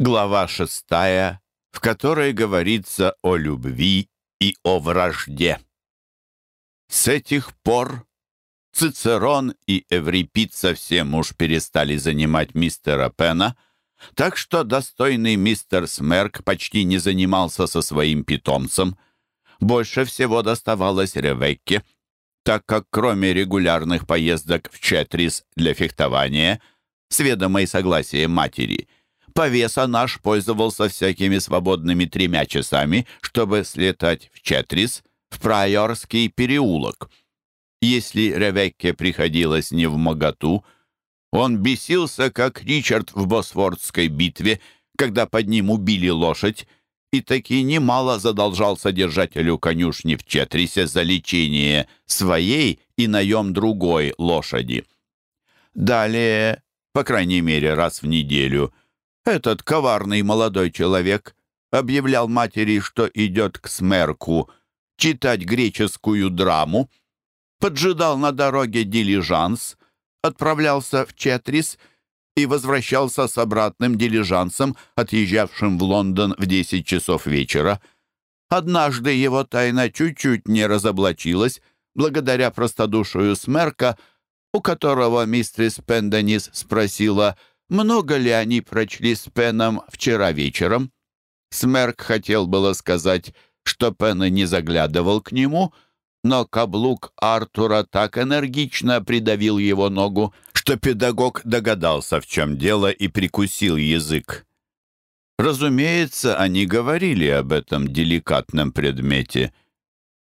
Глава шестая, в которой говорится о любви и о вражде. С этих пор Цицерон и Эврипид совсем уж перестали занимать мистера Пена, так что достойный мистер Смерк почти не занимался со своим питомцем. Больше всего доставалось Ревекке, так как кроме регулярных поездок в Четрис для фехтования, с ведомой согласием матери – Повеса наш пользовался всякими свободными тремя часами, чтобы слетать в Четрис, в Прайорский переулок. Если Ревекке приходилось не в моготу, он бесился, как Ричард в Босфордской битве, когда под ним убили лошадь, и таки немало задолжал содержателю конюшни в Четрисе за лечение своей и наем другой лошади. Далее, по крайней мере раз в неделю, этот коварный молодой человек объявлял матери, что идет к Смерку читать греческую драму, поджидал на дороге дилижанс, отправлялся в Четрис и возвращался с обратным дилижансом, отъезжавшим в Лондон в 10 часов вечера. Однажды его тайна чуть-чуть не разоблачилась, благодаря простодушию Смерка, у которого мистерис Пенденис спросила — много ли они прочли с Пеном вчера вечером. Смерк хотел было сказать, что Пен не заглядывал к нему, но каблук Артура так энергично придавил его ногу, что педагог догадался, в чем дело, и прикусил язык. Разумеется, они говорили об этом деликатном предмете.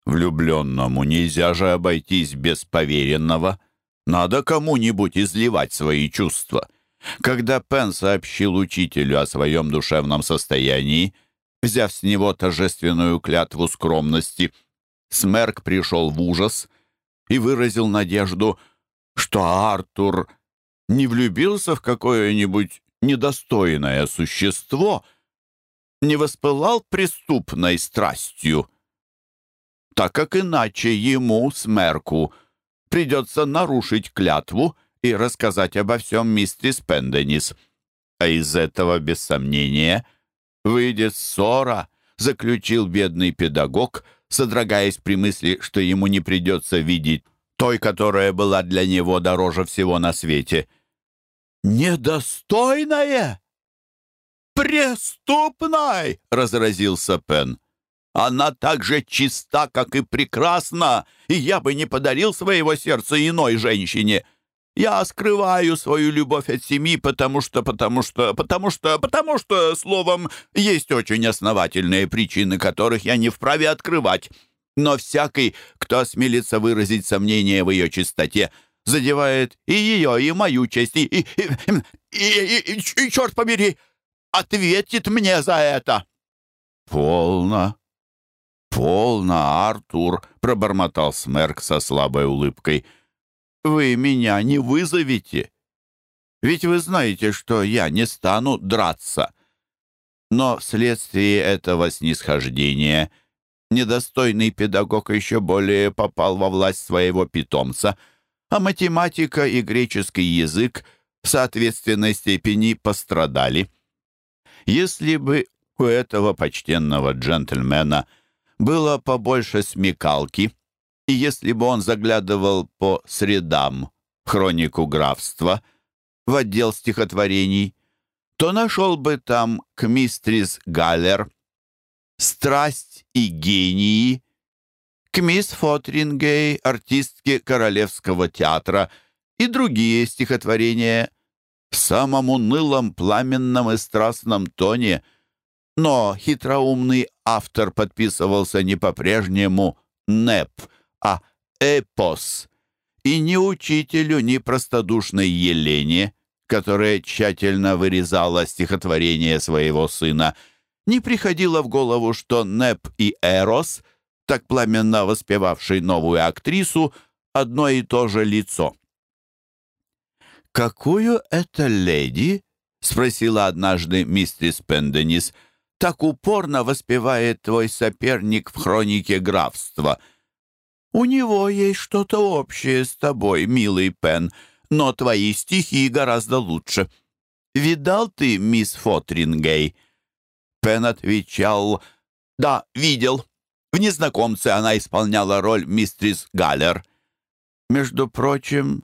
Влюбленному нельзя же обойтись без поверенного. Надо кому-нибудь изливать свои чувства — когда Пен сообщил учителю о своем душевном состоянии, взяв с него торжественную клятву скромности, Смерк пришел в ужас и выразил надежду, что Артур не влюбился в какое-нибудь недостойное существо, не воспылал преступной страстью, так как иначе ему, Смерку, придется нарушить клятву — и рассказать обо всем мистерис Пенденис. А из этого, без сомнения, выйдет ссора, заключил бедный педагог, содрогаясь при мысли, что ему не придется видеть той, которая была для него дороже всего на свете. «Недостойная? Преступной!» — разразился Пен. «Она так же чиста, как и прекрасна, и я бы не подарил своего сердца иной женщине». Я скрываю свою любовь от семьи, потому что, потому что, потому что, потому что, словом, есть очень основательные причины, которых я не вправе открывать. Но всякий, кто осмелится выразить сомнение в ее чистоте, задевает и ее, и мою честь, и, и, и, и, и, и, и черт побери, ответит мне за это. Полно, полно, Артур, пробормотал Смерк со слабой улыбкой — вы меня не вызовете. Ведь вы знаете, что я не стану драться. Но вследствие этого снисхождения недостойный педагог еще более попал во власть своего питомца, а математика и греческий язык в соответственной степени пострадали. Если бы у этого почтенного джентльмена было побольше смекалки, и если бы он заглядывал по средам хронику графства, в отдел стихотворений, то нашел бы там к мистрис Галлер «Страсть и гении», к мисс Фотрингей, артистке Королевского театра и другие стихотворения в самом унылом, пламенном и страстном тоне, но хитроумный автор подписывался не по-прежнему «НЭП», а эпос, и ни учителю, ни простодушной Елене, которая тщательно вырезала стихотворение своего сына, не приходило в голову, что Неп и Эрос, так пламенно воспевавший новую актрису, одно и то же лицо. «Какую это леди?» — спросила однажды мистерис Пенденис. «Так упорно воспевает твой соперник в хронике графства». У него есть что-то общее с тобой, милый Пен, но твои стихи гораздо лучше. видал ты мисс Фотрингей?» Пен отвечал, «Да, видел. В «Незнакомце» она исполняла роль мистрис Галлер. Между прочим,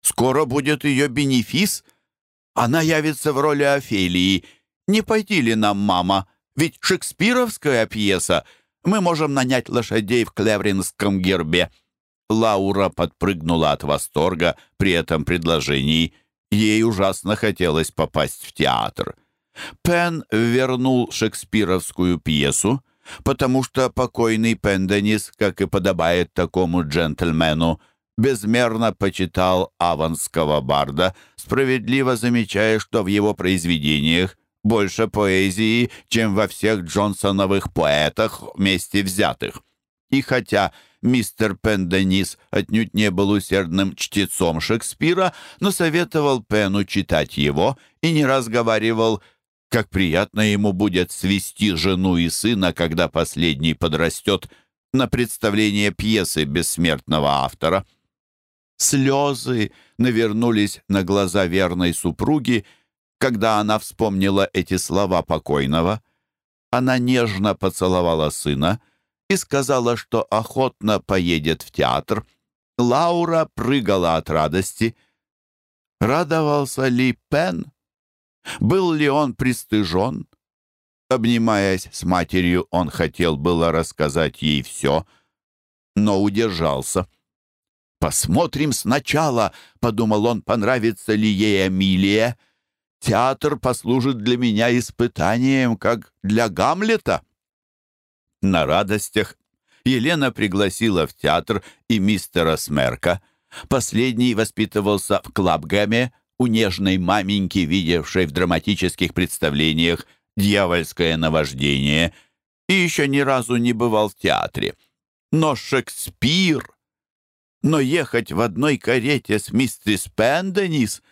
скоро будет ее бенефис. Она явится в роли Офелии. Не пойти ли нам, мама? Ведь шекспировская пьеса. Мы можем нанять лошадей в Клевринском гербе». Лаура подпрыгнула от восторга при этом предложении. Ей ужасно хотелось попасть в театр. Пен вернул шекспировскую пьесу, потому что покойный Пенденис, как и подобает такому джентльмену, безмерно почитал аванского барда, справедливо замечая, что в его произведениях больше поэзии, чем во всех Джонсоновых поэтах вместе взятых. И хотя мистер Пенденис отнюдь не был усердным чтецом Шекспира, но советовал Пену читать его и не разговаривал как приятно ему будет свести жену и сына, когда последний подрастет, на представление пьесы бессмертного автора. Слезы навернулись на глаза верной супруги, когда она вспомнила эти слова покойного. Она нежно поцеловала сына и сказала, что охотно поедет в театр. Лаура прыгала от радости. Радовался ли Пен? Был ли он пристыжен? Обнимаясь с матерью, он хотел было рассказать ей все, но удержался. «Посмотрим сначала», — подумал он, — «понравится ли ей Эмилия. Театр послужит для меня испытанием, как для Гамлета». На радостях Елена пригласила в театр и мистера Смерка. Последний воспитывался в Клабгаме, у нежной маменьки, видевшей в драматических представлениях дьявольское наваждение, и еще ни разу не бывал в театре. Но Шекспир! Но ехать в одной карете с мистерис Пенденис,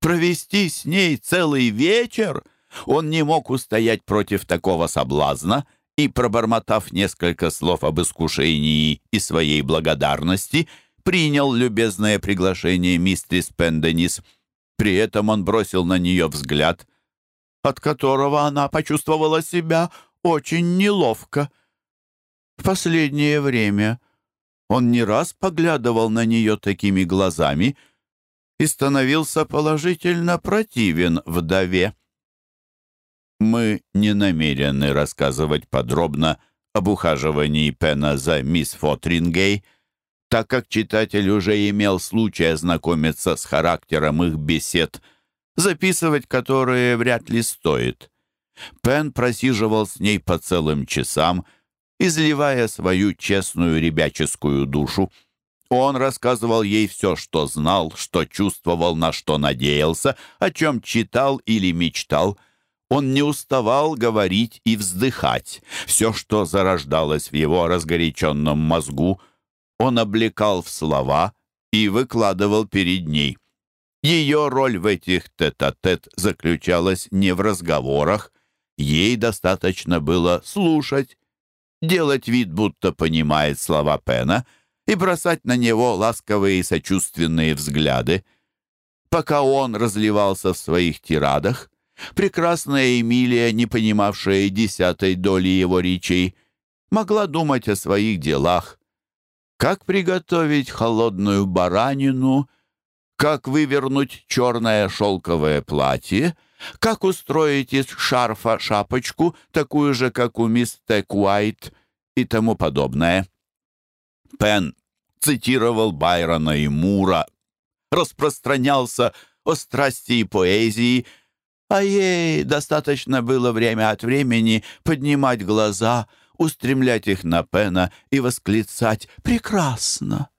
провести с ней целый вечер, он не мог устоять против такого соблазна и, пробормотав несколько слов об искушении и своей благодарности, принял любезное приглашение мистерис Пенденис — при этом он бросил на нее взгляд, от которого она почувствовала себя очень неловко. В последнее время он не раз поглядывал на нее такими глазами и становился положительно противен вдове. Мы не намерены рассказывать подробно об ухаживании Пена за мисс Фотрингей — так как читатель уже имел случай ознакомиться с характером их бесед, записывать которые вряд ли стоит. Пен просиживал с ней по целым часам, изливая свою честную ребяческую душу. Он рассказывал ей все, что знал, что чувствовал, на что надеялся, о чем читал или мечтал. Он не уставал говорить и вздыхать. Все, что зарождалось в его разгоряченном мозгу — он облекал в слова и выкладывал перед ней. Ее роль в этих тет-а-тет -тет заключалась не в разговорах, ей достаточно было слушать, делать вид, будто понимает слова Пена, и бросать на него ласковые и сочувственные взгляды. Пока он разливался в своих тирадах, прекрасная Эмилия, не понимавшая десятой доли его речей, могла думать о своих делах, как приготовить холодную баранину, как вывернуть черное шелковое платье, как устроить из шарфа шапочку, такую же, как у мисс Тек Уайт и тому подобное. Пен цитировал Байрона и Мура, распространялся о страсти и поэзии, а ей достаточно было время от времени поднимать глаза — устремлять их на Пена и восклицать «Прекрасно!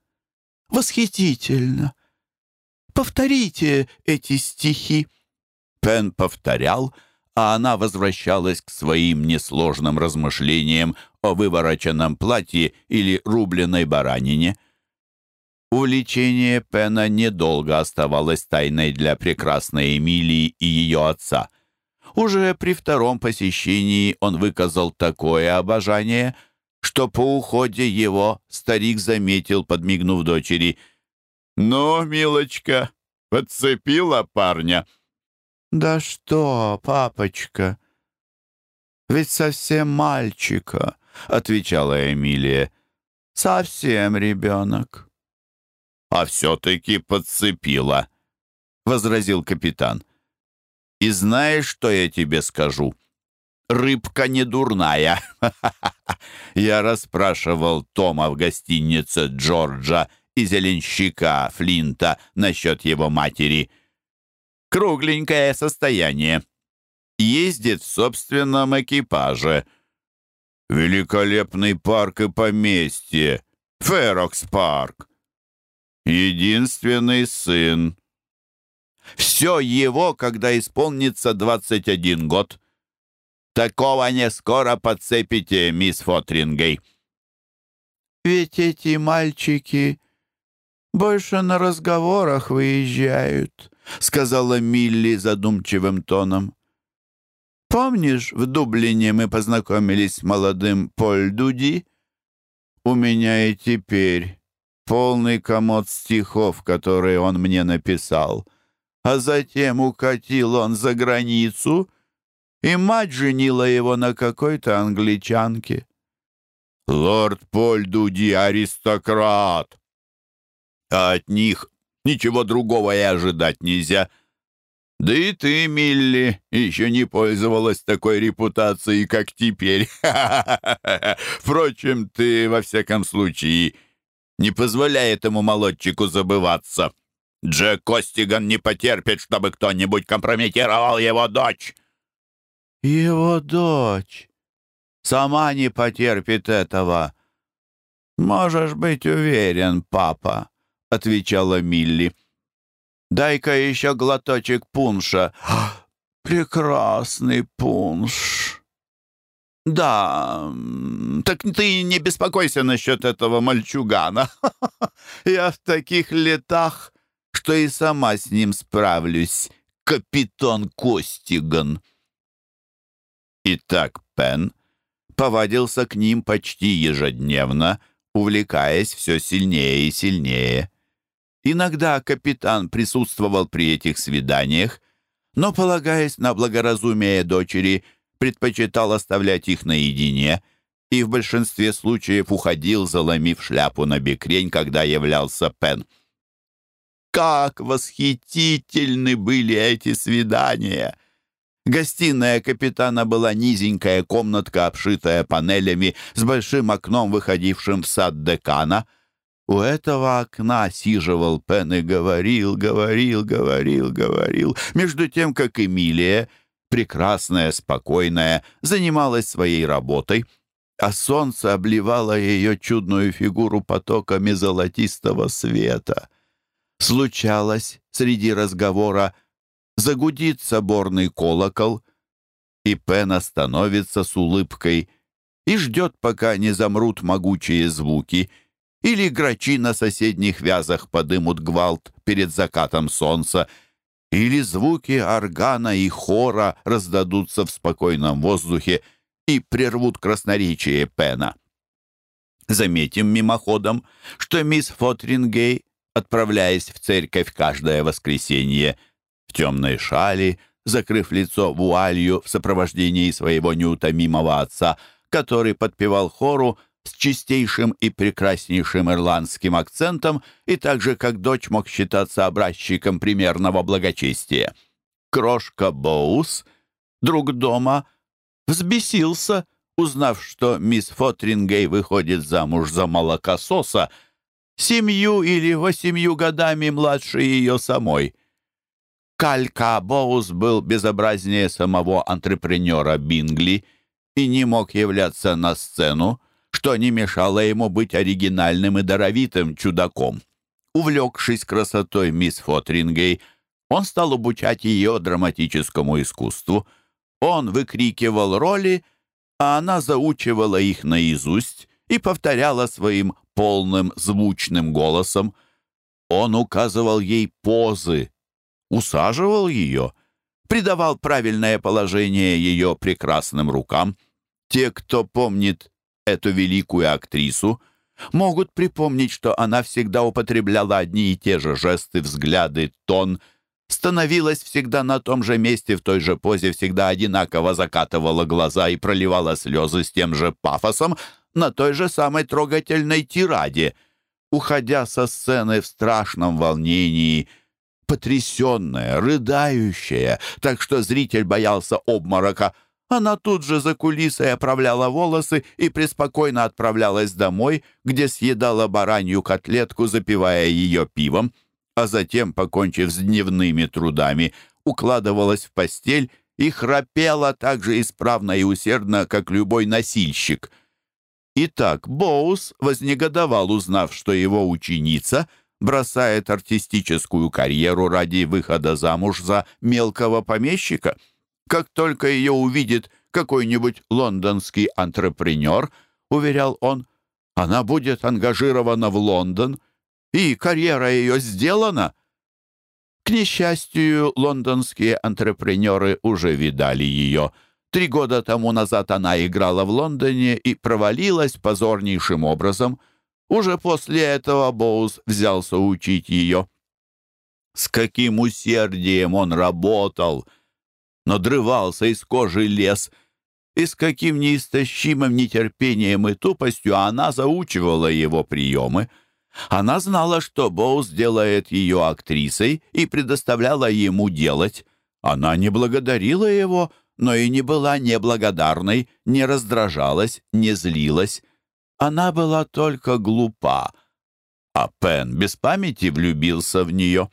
Восхитительно! Повторите эти стихи!» Пен повторял, а она возвращалась к своим несложным размышлениям о вывороченном платье или рубленой баранине. Увлечение Пена недолго оставалось тайной для прекрасной Эмилии и ее отца — уже при втором посещении он выказал такое обожание, что по уходе его старик заметил, подмигнув дочери. «Ну, милочка, подцепила парня». «Да что, папочка, ведь совсем мальчика», — отвечала Эмилия. «Совсем ребенок». «А все-таки подцепила», — возразил капитан. «И знаешь, что я тебе скажу?» рыбка не дурная. Я расспрашивал Тома в гостинице Джорджа и зеленщика Флинта насчет его матери. Кругленькое состояние. Ездит в собственном экипаже. Великолепный парк и поместье. Ферокс парк. Единственный сын. Все его, когда исполнится 21 год. Такого не скоро подцепите, мисс Фотрингей. Ведь эти мальчики больше на разговорах выезжают, сказала Милли задумчивым тоном. Помнишь, в Дублине мы познакомились с молодым Поль Дуди? У меня и теперь полный комод стихов, которые он мне написал. А затем укатил он за границу — и мать женила его на какой-то англичанке. Лорд Поль Дуди — аристократ, а от них ничего другого и ожидать нельзя. Да и ты, Милли, еще не пользовалась такой репутацией, как теперь. Впрочем, ты, во всяком случае, не позволяй этому молодчику забываться. Джек Костиган не потерпит, чтобы кто-нибудь компрометировал его дочь. Его дочь сама не потерпит этого. Можешь быть уверен, папа, отвечала Милли. Дай-ка еще глоточек пунша. Прекрасный пунш. Да, так ты не беспокойся насчет этого мальчугана. Я в таких летах, что и сама с ним справлюсь, капитан Костиган. И так Пен повадился к ним почти ежедневно, увлекаясь все сильнее и сильнее. Иногда капитан присутствовал при этих свиданиях, но, полагаясь на благоразумие дочери, предпочитал оставлять их наедине и в большинстве случаев уходил, заломив шляпу на бекрень, когда являлся Пен. Как восхитительны были эти свидания! Гостиная капитана была низенькая комнатка, обшитая панелями, с большим окном, выходившим в сад декана. У этого окна сиживал Пен и говорил, говорил, говорил, говорил, между тем, как Эмилия, прекрасная, спокойная, занималась своей работой, а солнце обливало ее чудную фигуру потоками золотистого света. Случалось среди разговора, загудит соборный колокол, и Пен остановится с улыбкой и ждет, пока не замрут могучие звуки, или грачи на соседних вязах подымут гвалт перед закатом солнца, или звуки органа и хора раздадутся в спокойном воздухе и прервут красноречие Пена. Заметим мимоходом, что мисс Фотрингей, отправляясь в церковь каждое воскресенье, в темной шали, закрыв лицо вуалью в сопровождении своего неутомимого отца, который подпевал хору с чистейшим и прекраснейшим ирландским акцентом и так же, как дочь мог считаться образчиком примерного благочестия. Крошка Боус, друг дома, взбесился, узнав, что мисс Фотрингей выходит замуж за молокососа, семью или восемью годами младше ее самой. Калька Боус был безобразнее самого антрепренера Бингли и не мог являться на сцену, что не мешало ему быть оригинальным и даровитым чудаком. Увлекшись красотой мисс Фотрингей, он стал обучать ее драматическому искусству. Он выкрикивал роли, а она заучивала их наизусть и повторяла своим полным звучным голосом. Он указывал ей позы, усаживал ее, придавал правильное положение ее прекрасным рукам. Те, кто помнит эту великую актрису, могут припомнить, что она всегда употребляла одни и те же жесты, взгляды, тон, становилась всегда на том же месте, в той же позе, всегда одинаково закатывала глаза и проливала слезы с тем же пафосом на той же самой трогательной тираде, уходя со сцены в страшном волнении, потрясенная, рыдающая, так что зритель боялся обморока. Она тут же за кулисой оправляла волосы и преспокойно отправлялась домой, где съедала баранью котлетку, запивая ее пивом а затем, покончив с дневными трудами, укладывалась в постель и храпела так же исправно и усердно, как любой носильщик. Итак, Боус вознегодовал, узнав, что его ученица бросает артистическую карьеру ради выхода замуж за мелкого помещика. Как только ее увидит какой-нибудь лондонский антрепренер, уверял он, она будет ангажирована в Лондон — и карьера ее сделана. К несчастью, лондонские антрепренеры уже видали ее. Три года тому назад она играла в Лондоне и провалилась позорнейшим образом. Уже после этого Боуз взялся учить ее. С каким усердием он работал! Надрывался из кожи лес — и с каким неистощимым нетерпением и тупостью она заучивала его приемы — она знала, что Боуз делает ее актрисой и предоставляла ему делать. Она не благодарила его, но и не была неблагодарной, не раздражалась, не злилась. Она была только глупа, а Пен без памяти влюбился в нее.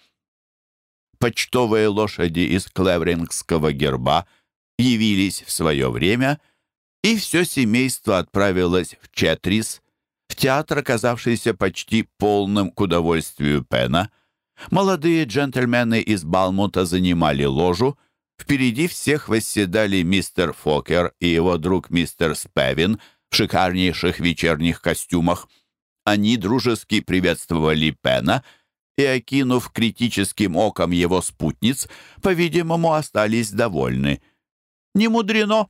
Почтовые лошади из клеврингского герба явились в свое время, и все семейство отправилось в Четрис, в театр, оказавшийся почти полным к удовольствию Пена. Молодые джентльмены из Балмута занимали ложу. Впереди всех восседали мистер Фокер и его друг мистер Спевин в шикарнейших вечерних костюмах. Они дружески приветствовали Пена и, окинув критическим оком его спутниц, по-видимому, остались довольны. Не мудрено.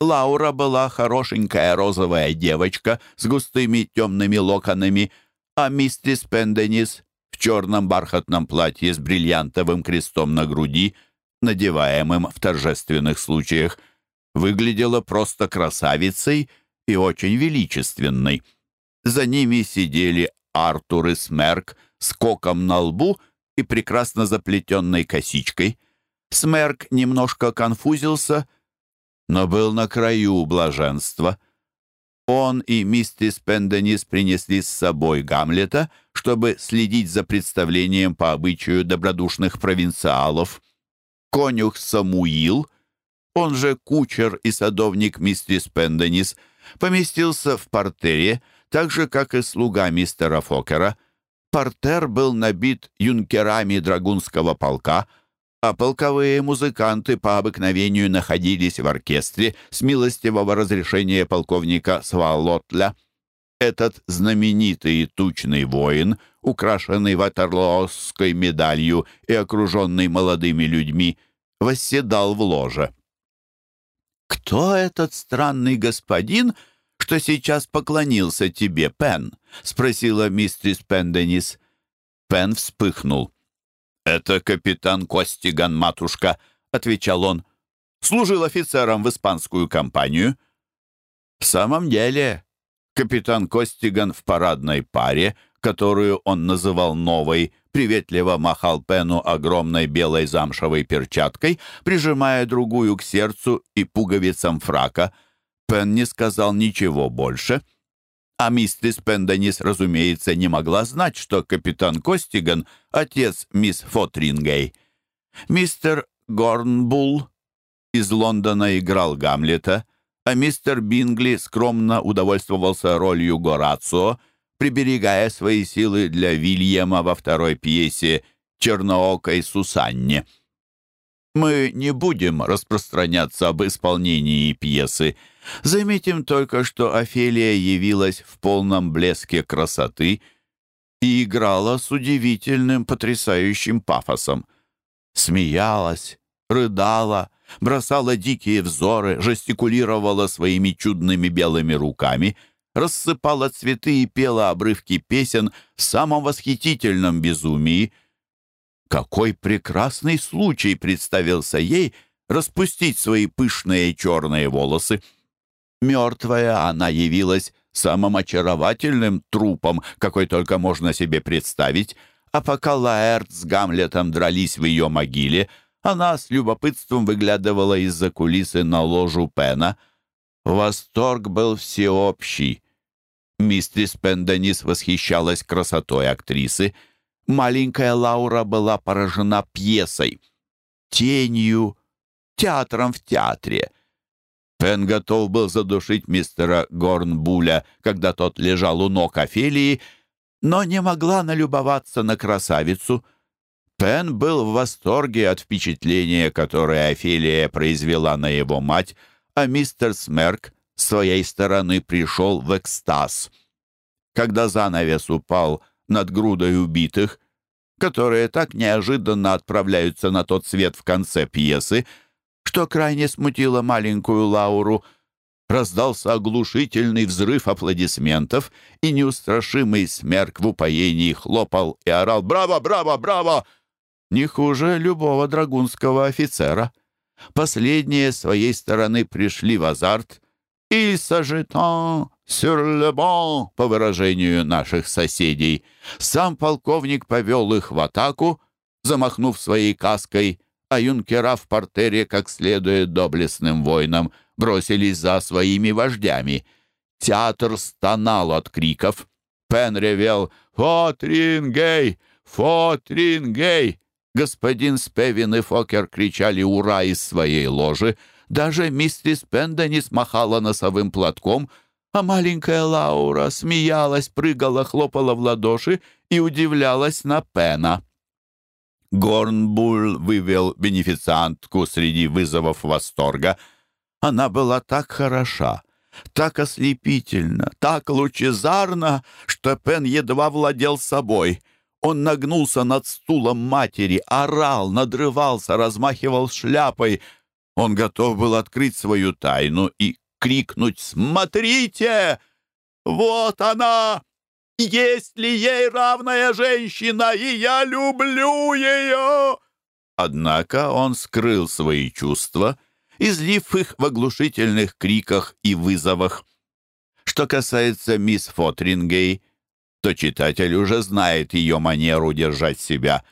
Лаура была хорошенькая розовая девочка с густыми темными локонами, а мистерис Пенденис в черном бархатном платье с бриллиантовым крестом на груди, надеваемым в торжественных случаях, выглядела просто красавицей и очень величественной. За ними сидели Артур и Смерк с коком на лбу и прекрасно заплетенной косичкой. Смерк немножко конфузился — но был на краю блаженства. Он и миссис Пенденис принесли с собой Гамлета, чтобы следить за представлением по обычаю добродушных провинциалов. Конюх Самуил, он же кучер и садовник миссис Пенденис, поместился в портере, так же, как и слуга мистера Фокера. Портер был набит юнкерами драгунского полка — а полковые музыканты по обыкновению находились в оркестре с милостивого разрешения полковника Свалотля. Этот знаменитый и тучный воин, украшенный ватерлоосской медалью и окруженный молодыми людьми, восседал в ложе. «Кто этот странный господин, что сейчас поклонился тебе, Пен?» — спросила мистерис Пенденис. Пен вспыхнул. «Это капитан Костиган, матушка», — отвечал он. «Служил офицером в испанскую компанию». В самом деле, капитан Костиган в парадной паре, которую он называл новой, приветливо махал Пену огромной белой замшевой перчаткой, прижимая другую к сердцу и пуговицам фрака. Пен не сказал ничего больше — а миссис Пенденис, разумеется, не могла знать, что капитан Костиган — отец мисс Фотрингей. Мистер Горнбулл из Лондона играл Гамлета, а мистер Бингли скромно удовольствовался ролью Горацио, приберегая свои силы для Вильяма во второй пьесе «Черноокой Сусанне». Мы не будем распространяться об исполнении пьесы. Заметим только, что Офелия явилась в полном блеске красоты и играла с удивительным, потрясающим пафосом. Смеялась, рыдала, бросала дикие взоры, жестикулировала своими чудными белыми руками, рассыпала цветы и пела обрывки песен в самом восхитительном безумии — Какой прекрасный случай представился ей распустить свои пышные черные волосы. Мертвая она явилась самым очаровательным трупом, какой только можно себе представить, а пока Лаэрт с Гамлетом дрались в ее могиле, она с любопытством выглядывала из-за кулисы на ложу Пена. Восторг был всеобщий. Мистрис Пенденис восхищалась красотой актрисы. Маленькая Лаура была поражена пьесой, тенью, театром в театре. Пен готов был задушить мистера Горнбуля, когда тот лежал у ног Офелии, но не могла налюбоваться на красавицу. Пен был в восторге от впечатления, которое Офелия произвела на его мать, а мистер Смерк с своей стороны пришел в экстаз. Когда занавес упал над грудой убитых, которые так неожиданно отправляются на тот свет в конце пьесы, что крайне смутило маленькую Лауру, раздался оглушительный взрыв аплодисментов, и неустрашимый смерк в упоении хлопал и орал «Браво! Браво! Браво!» не хуже любого драгунского офицера. Последние с своей стороны пришли в азарт и le bon, по выражению наших соседей. Сам полковник повел их в атаку, замахнув своей каской, а юнкера в портере, как следует доблестным воинам, бросились за своими вождями. Театр стонал от криков. Пен ревел «Фотрингей! Фотрингей!» Господин Спевин и Фокер кричали «Ура!» из своей ложи. Даже миссис Пенда смахала носовым платком, а маленькая Лаура смеялась, прыгала, хлопала в ладоши и удивлялась на Пена. Горнбулл вывел бенефициантку среди вызовов восторга. Она была так хороша, так ослепительна, так лучезарна, что Пен едва владел собой. Он нагнулся над стулом матери, орал, надрывался, размахивал шляпой. Он готов был открыть свою тайну и крикнуть «Смотрите! Вот она! Есть ли ей равная женщина, и я люблю ее!» Однако он скрыл свои чувства, излив их в оглушительных криках и вызовах. Что касается мисс Фотрингей, то читатель уже знает ее манеру держать себя.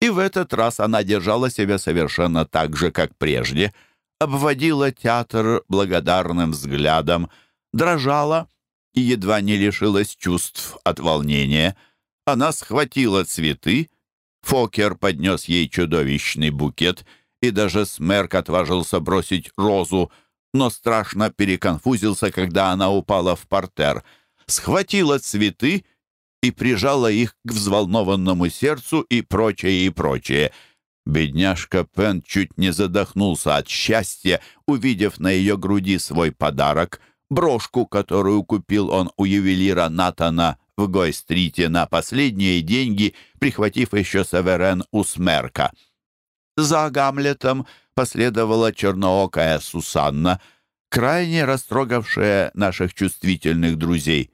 И в этот раз она держала себя совершенно так же, как прежде, обводила театр благодарным взглядом, дрожала и едва не лишилась чувств от волнения. Она схватила цветы, Фокер поднес ей чудовищный букет, и даже Смерк отважился бросить розу, но страшно переконфузился, когда она упала в портер. Схватила цветы и прижала их к взволнованному сердцу и прочее, и прочее. Бедняжка Пен чуть не задохнулся от счастья, увидев на ее груди свой подарок — брошку, которую купил он у ювелира Натана в Гой-стрите на последние деньги, прихватив еще Саверен у Смерка. За Гамлетом последовала черноокая Сусанна, крайне растрогавшая наших чувствительных друзей.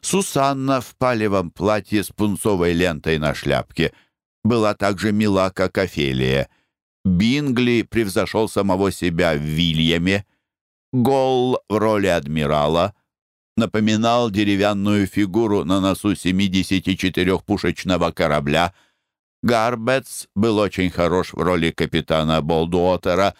Сусанна в палевом платье с пунцовой лентой на шляпке была так же мила, как Офелия. Бингли превзошел самого себя в Вильяме — Гол в роли адмирала напоминал деревянную фигуру на носу 74-пушечного корабля. Гарбетс был очень хорош в роли капитана Болдуотера,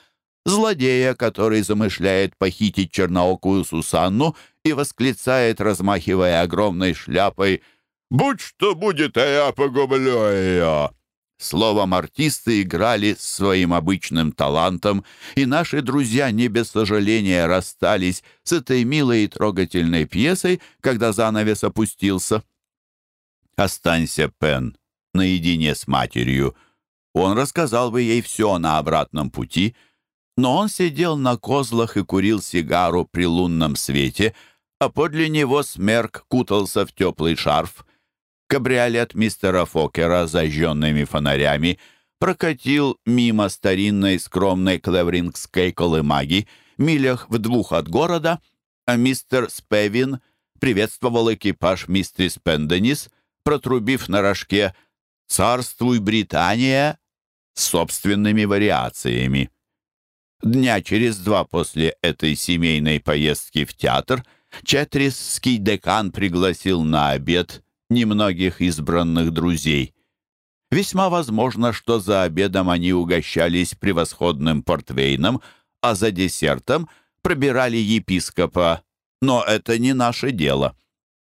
злодея, который замышляет похитить черноокую Сусанну и восклицает, размахивая огромной шляпой «Будь что будет, а я погублю ее!» Словом, артисты играли своим обычным талантом, и наши друзья не без сожаления расстались с этой милой и трогательной пьесой, когда занавес опустился. «Останься, Пен, наедине с матерью». Он рассказал бы ей все на обратном пути, но он сидел на козлах и курил сигару при лунном свете, а подле него смерк кутался в теплый шарф — Кабриолет мистера Фокера с зажженными фонарями прокатил мимо старинной скромной клеврингской колымаги милях в двух от города, а мистер Спевин приветствовал экипаж мистерис Пенденис, протрубив на рожке «Царствуй, Британия» с собственными вариациями. Дня через два после этой семейной поездки в театр Четрисский декан пригласил на обед немногих избранных друзей. Весьма возможно, что за обедом они угощались превосходным портвейном, а за десертом пробирали епископа. Но это не наше дело.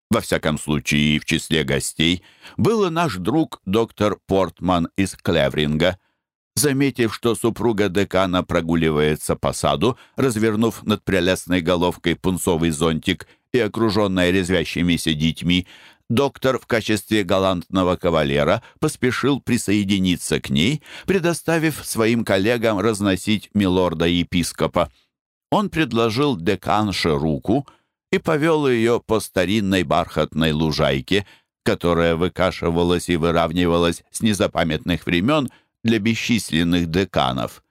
Во всяком случае, в числе гостей был и наш друг доктор Портман из Клевринга. Заметив, что супруга декана прогуливается по саду, развернув над прелестной головкой пунцовый зонтик и окруженная резвящимися детьми, доктор в качестве галантного кавалера поспешил присоединиться к ней, предоставив своим коллегам разносить милорда-епископа. Он предложил деканше руку и повел ее по старинной бархатной лужайке, которая выкашивалась и выравнивалась с незапамятных времен для бесчисленных деканов.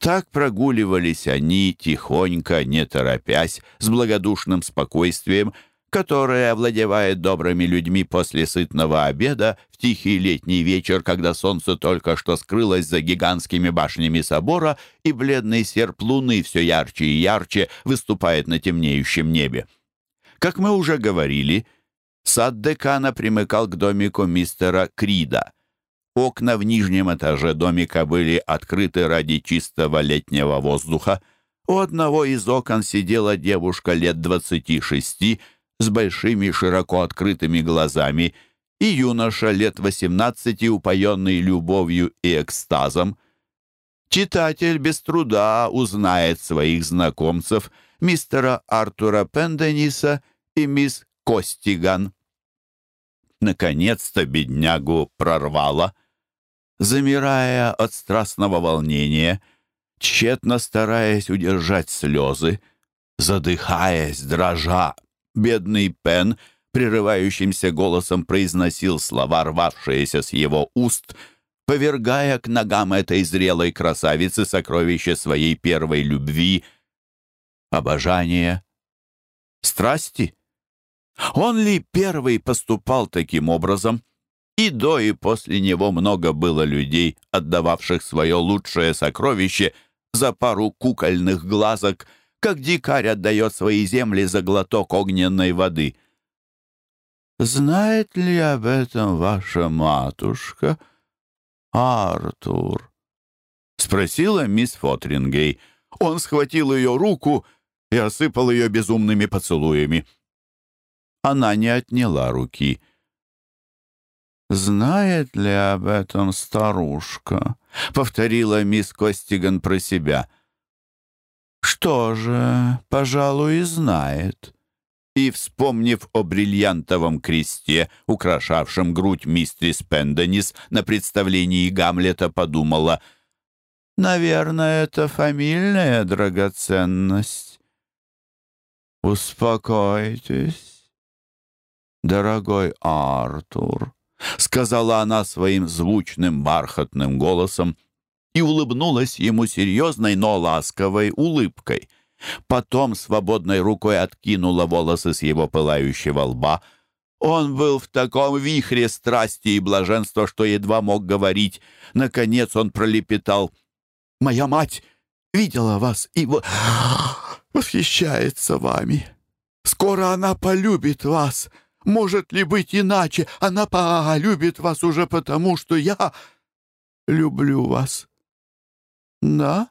Так прогуливались они тихонько, не торопясь, с благодушным спокойствием, которое овладевает добрыми людьми после сытного обеда в тихий летний вечер, когда солнце только что скрылось за гигантскими башнями собора, и бледный серп луны все ярче и ярче выступает на темнеющем небе. Как мы уже говорили, сад декана примыкал к домику мистера Крида. Окна в нижнем этаже домика были открыты ради чистого летнего воздуха. У одного из окон сидела девушка лет двадцати шести, с большими широко открытыми глазами, и юноша лет восемнадцати, упоенный любовью и экстазом. Читатель без труда узнает своих знакомцев, мистера Артура Пендениса и мисс Костиган. Наконец-то беднягу прорвало. Замирая от страстного волнения, тщетно стараясь удержать слезы, задыхаясь, дрожа, Бедный Пен прерывающимся голосом произносил слова, рвавшиеся с его уст, повергая к ногам этой зрелой красавицы сокровище своей первой любви, обожания, страсти. Он ли первый поступал таким образом? И до, и после него много было людей, отдававших свое лучшее сокровище за пару кукольных глазок — как дикарь отдает свои земли за глоток огненной воды. «Знает ли об этом ваша матушка, Артур?» — спросила мисс Фотрингей. Он схватил ее руку и осыпал ее безумными поцелуями. Она не отняла руки. «Знает ли об этом старушка?» — повторила мисс Костиган про себя. Что же, пожалуй, знает. И, вспомнив о бриллиантовом кресте, украшавшем грудь мистерис Пенденис на представлении Гамлета, подумала, «Наверное, это фамильная драгоценность». «Успокойтесь, дорогой Артур», — сказала она своим звучным бархатным голосом, — и улыбнулась ему серьезной, но ласковой улыбкой. Потом свободной рукой откинула волосы с его пылающего лба. Он был в таком вихре страсти и блаженства, что едва мог говорить. Наконец он пролепетал. «Моя мать видела вас и восхищается вами. Скоро она полюбит вас. Может ли быть иначе? Она полюбит вас уже потому, что я люблю вас. «Да?»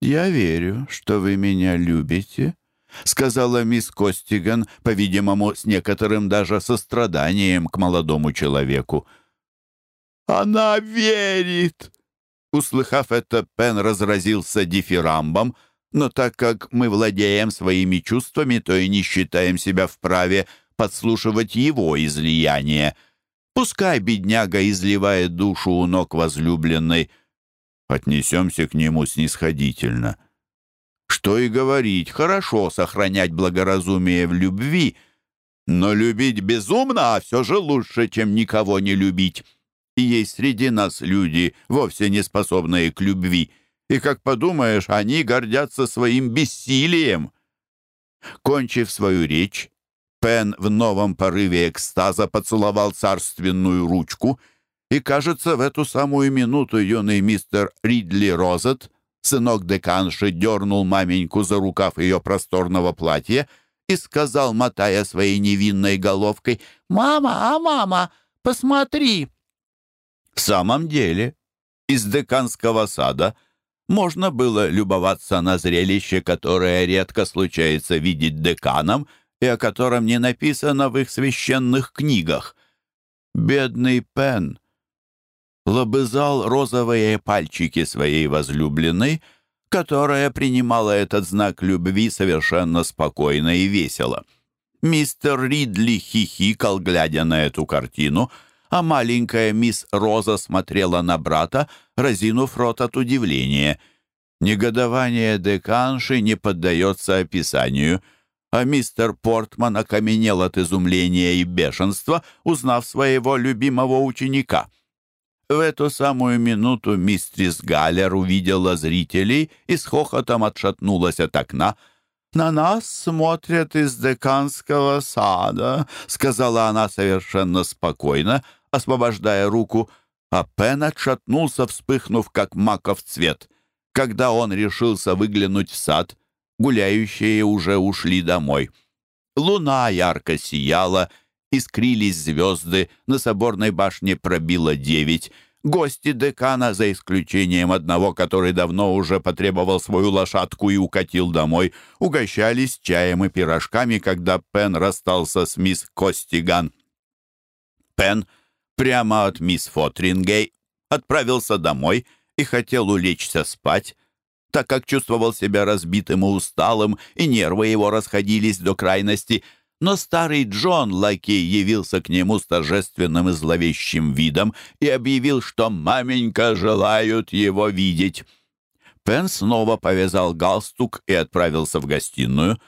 «Я верю, что вы меня любите», — сказала мисс Костиган, по-видимому, с некоторым даже состраданием к молодому человеку. «Она верит!» Услыхав это, Пен разразился дифирамбом, но так как мы владеем своими чувствами, то и не считаем себя вправе подслушивать его излияние. Пускай бедняга изливает душу у ног возлюбленной — отнесемся к нему снисходительно. Что и говорить, хорошо сохранять благоразумие в любви, но любить безумно, а все же лучше, чем никого не любить. И есть среди нас люди, вовсе не способные к любви, и, как подумаешь, они гордятся своим бессилием. Кончив свою речь, Пен в новом порыве экстаза поцеловал царственную ручку, и, кажется, в эту самую минуту юный мистер Ридли Розет, сынок деканши, дернул маменьку за рукав ее просторного платья и сказал, мотая своей невинной головкой, «Мама, а мама, посмотри!» В самом деле, из деканского сада можно было любоваться на зрелище, которое редко случается видеть деканам — и о котором не написано в их священных книгах. Бедный Пен лобызал розовые пальчики своей возлюбленной, которая принимала этот знак любви совершенно спокойно и весело. Мистер Ридли хихикал, глядя на эту картину, а маленькая мисс Роза смотрела на брата, разинув рот от удивления. Негодование деканши не поддается описанию — а мистер Портман окаменел от изумления и бешенства, узнав своего любимого ученика. В эту самую минуту мистрис Галлер увидела зрителей и с хохотом отшатнулась от окна. «На нас смотрят из деканского сада», — сказала она совершенно спокойно, освобождая руку, а Пен отшатнулся, вспыхнув, как маков цвет. Когда он решился выглянуть в сад — гуляющие уже ушли домой. Луна ярко сияла, искрились звезды, на соборной башне пробило девять. Гости декана, за исключением одного, который давно уже потребовал свою лошадку и укатил домой, угощались чаем и пирожками, когда Пен расстался с мисс Костиган. Пен прямо от мисс Фотрингей отправился домой и хотел улечься спать, так как чувствовал себя разбитым и усталым, и нервы его расходились до крайности. Но старый Джон Лакей явился к нему с торжественным и зловещим видом и объявил, что маменька желают его видеть. Пен снова повязал галстук и отправился в гостиную.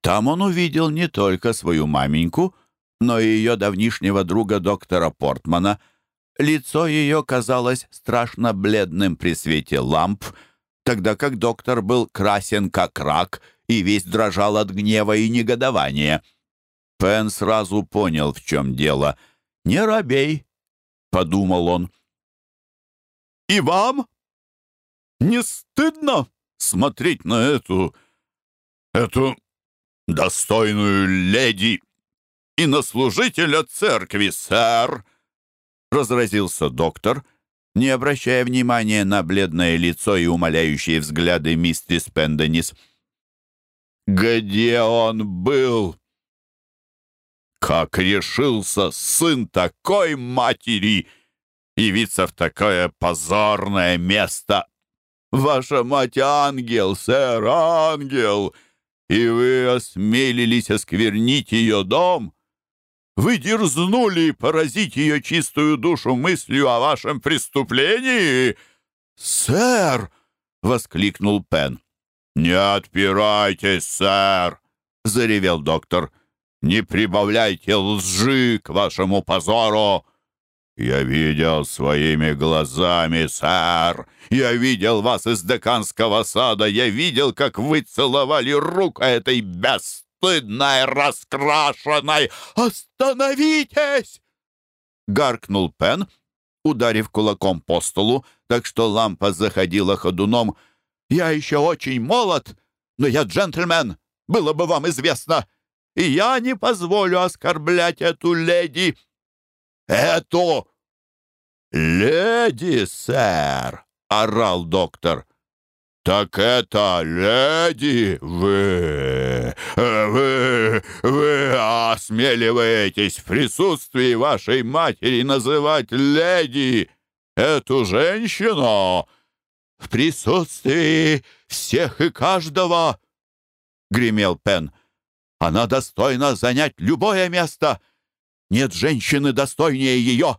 Там он увидел не только свою маменьку, но и ее давнишнего друга доктора Портмана. Лицо ее казалось страшно бледным при свете ламп — тогда как доктор был красен как рак и весь дрожал от гнева и негодования. Пен сразу понял, в чем дело. «Не робей», — подумал он. «И вам не стыдно смотреть на эту... эту достойную леди и на служителя церкви, сэр?» — разразился доктор — не обращая внимания на бледное лицо и умоляющие взгляды мистерис Пенденис. «Где он был?» «Как решился сын такой матери явиться в такое позорное место? Ваша мать ангел, сэр, ангел, и вы осмелились осквернить ее дом?» Вы дерзнули поразить ее чистую душу мыслью о вашем преступлении?» «Сэр!» — воскликнул Пен. «Не отпирайтесь, сэр!» — заревел доктор. «Не прибавляйте лжи к вашему позору!» «Я видел своими глазами, сэр! Я видел вас из деканского сада! Я видел, как вы целовали руку этой бес бесстыдной, раскрашенной! Остановитесь!» Гаркнул Пен, ударив кулаком по столу, так что лампа заходила ходуном. «Я еще очень молод, но я джентльмен, было бы вам известно, и я не позволю оскорблять эту леди». «Эту леди, сэр!» — орал доктор. «Так это леди вы! Вы, вы осмеливаетесь в присутствии вашей матери называть леди эту женщину в присутствии всех и каждого!» — гремел Пен. «Она достойна занять любое место! Нет женщины достойнее ее!»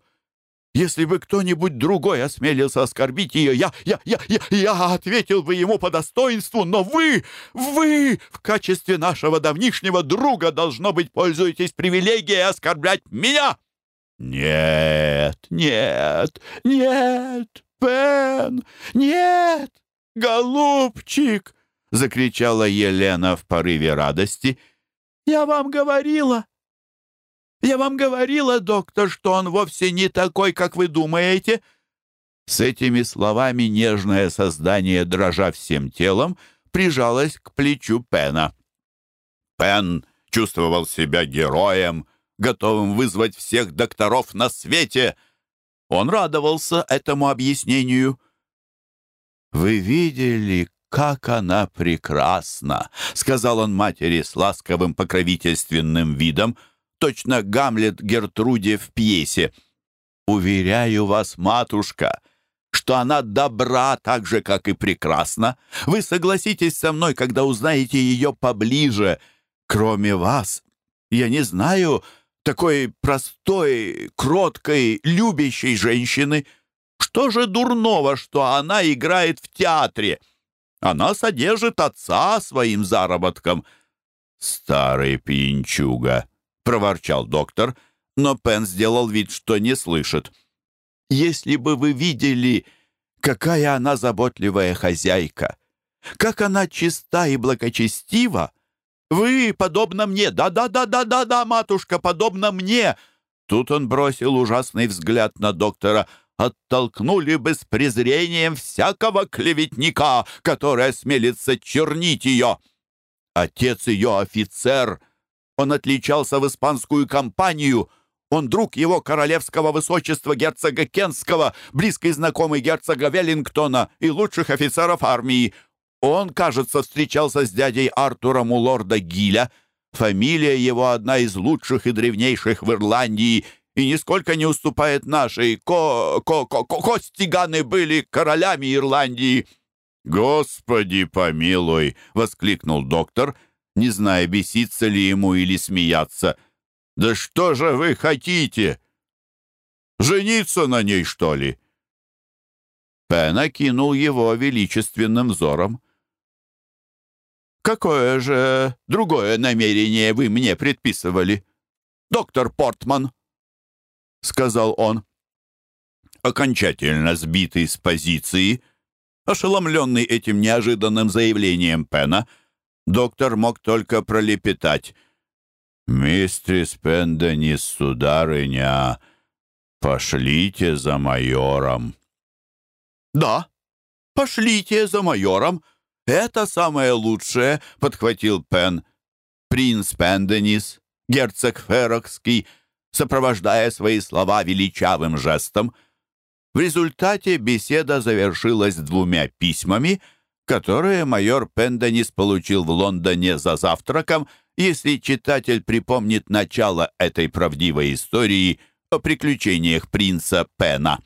Если бы кто-нибудь другой осмелился оскорбить ее, я, я, я, я, я ответил бы ему по достоинству, но вы, вы в качестве нашего давнишнего друга, должно быть, пользуетесь привилегией оскорблять меня!» «Нет, нет, нет, Пен, нет, голубчик!» — закричала Елена в порыве радости. «Я вам говорила, Я вам говорила, доктор, что он вовсе не такой, как вы думаете». С этими словами нежное создание, дрожа всем телом, прижалось к плечу Пена. Пен чувствовал себя героем, готовым вызвать всех докторов на свете. Он радовался этому объяснению. «Вы видели, как она прекрасна!» — сказал он матери с ласковым покровительственным видом, точно Гамлет Гертруде в пьесе. «Уверяю вас, матушка, что она добра так же, как и прекрасна. Вы согласитесь со мной, когда узнаете ее поближе. Кроме вас, я не знаю такой простой, кроткой, любящей женщины. Что же дурного, что она играет в театре? Она содержит отца своим заработком». «Старый пьянчуга», — проворчал доктор, но Пен сделал вид, что не слышит. Если бы вы видели, какая она заботливая хозяйка, как она чиста и благочестива, вы, подобно мне, да-да-да-да-да-да, матушка, подобно мне!» Тут он бросил ужасный взгляд на доктора. «Оттолкнули бы с презрением всякого клеветника, который осмелится чернить ее!» Отец ее офицер. Он отличался в испанскую кампанию — он друг его королевского высочества герцога Кенского, близкий знакомый герцога Веллингтона и лучших офицеров армии. Он, кажется, встречался с дядей Артуром у лорда Гиля. Фамилия его одна из лучших и древнейших в Ирландии и нисколько не уступает нашей. Ко-ко-ко Костиганы были королями Ирландии. «Господи помилуй!» — воскликнул доктор, не зная, беситься ли ему или смеяться — «Да что же вы хотите? Жениться на ней, что ли?» Пен окинул его величественным взором. «Какое же другое намерение вы мне предписывали, доктор Портман?» — сказал он. Окончательно сбитый с позиции, ошеломленный этим неожиданным заявлением Пена, доктор мог только пролепетать — «Мистрис Пенденис, сударыня, пошлите за майором». «Да, пошлите за майором. Это самое лучшее», — подхватил Пен. Принц Пенденис, герцог Ферокский, сопровождая свои слова величавым жестом. В результате беседа завершилась двумя письмами, которые майор Пенденис получил в Лондоне за завтраком если читатель припомнит начало этой правдивой истории о приключениях принца Пена.